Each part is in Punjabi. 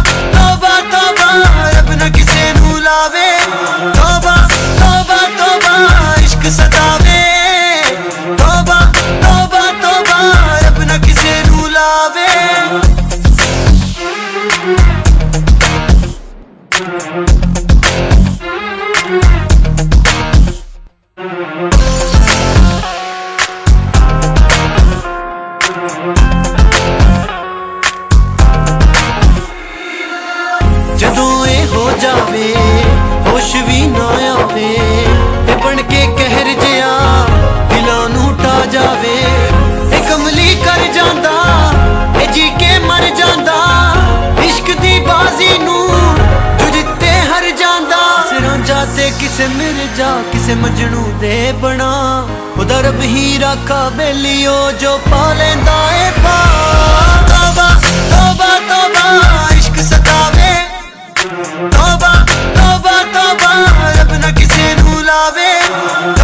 ਤੋਬਾ ਤੋਬਾ ਤੋਬਾ ਰੱਬ ਨਾ ਕਿਸੇ ਨੂੰ ਲਾਵੇ। ਤੋਬਾ ਤੋਬਾ ਤੋਬਾ, ਇਸ਼ਕ ਸਤਾਵੇ। ਤੋਬਾ ਤੋਬਾ ਤੋਬਾ, ਰੱਬ ਨਾ ਕਿਸੇ ਨੂੰ ਲਾਵੇ। ਜਦੋਂ ਇਹ ਹੋ ਜਾਵੇ, ਹੋਸ਼ ਵੀ ਨਾ ਆਵੇ ਇਹ ਬਣ ਕੇ ਕਹਿਰ ਜਿਆ ਦਿਲਾਂ ਨੂੰ ਟਾ ਜਾਵੇ। ਇਹ ਕਮਲੀ ਕਰ ਜਾਂਦਾ ਇਹ ਜੀ ਕੇ ਮਰ ਜਾਂਦਾ, ਇਸ਼ਕ ਦੀ ਬਾਜ਼ੀ ਨੂੰ ਜੋ ਹਰ ਜਾਂਦਾ। ਸਿਰਾਂ ਜਾਤੇ ਕਿਸੇ ਮਿਰ ਜਾ, ਕਿਸੇ ਮਜਨੂ ਦੇ ਬਣਾ। ਉਹਦਾ ਰੱਬ ਹੀ ਰਾਖਾ ਬੇਲੀਓ ਜੋ ਪਾ ਲੈਂਦਾ ਏ ਕਿਸੇ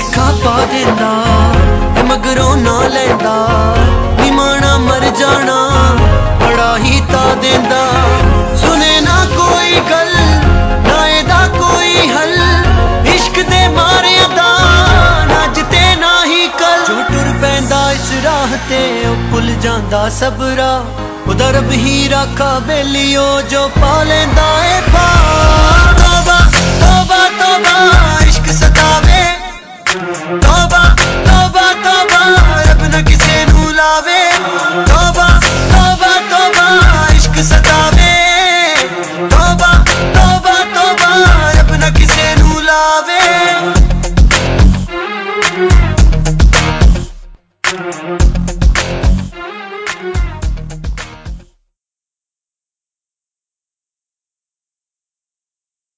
ਭੁਲੇਖਾ ਪਾ ਦਿੰਦਾ ਤੇ ਮਗਰੋਂ ਨਾ ਲੈਂਦਾ। ਨਿਮਾਣਾ ਮਰ ਜਾਣਾ, ਬੜਾ ਹੀ ਤਾ ਦਿੰਦਾ। ਸੁਨੇ ਨਾ ਕੋਈ ਗੱਲ, ਨਾ ਇਹਦਾ ਕੋਈ ਹੱਲ। ਇਸ਼ਕ ਦੇ ਮਾਰਿਆਂ ਦਾ ਨੱਜ ਤੇ ਨਾ ਹੀ ਕਲ ਜੋ ਟੁਰ ਪੈਂਦਾ ਇਸ ਰਾਹ ਤੇ, ਉਹ ਭੁੱਲ ਜਾਂਦਾ ਸਬਰਾ ਉਹਦਾ ਰੱਬ ਹੀ ਰਾਖਾ ਬੇਲੀਓ, ਜੋ ਪਾ ਲੈਂਦਾ ਏ ਰੱਬ ਨਾ ਕਿਸੇ ਨੂੰ ਲਾਵੇ ਤੋਬਾ।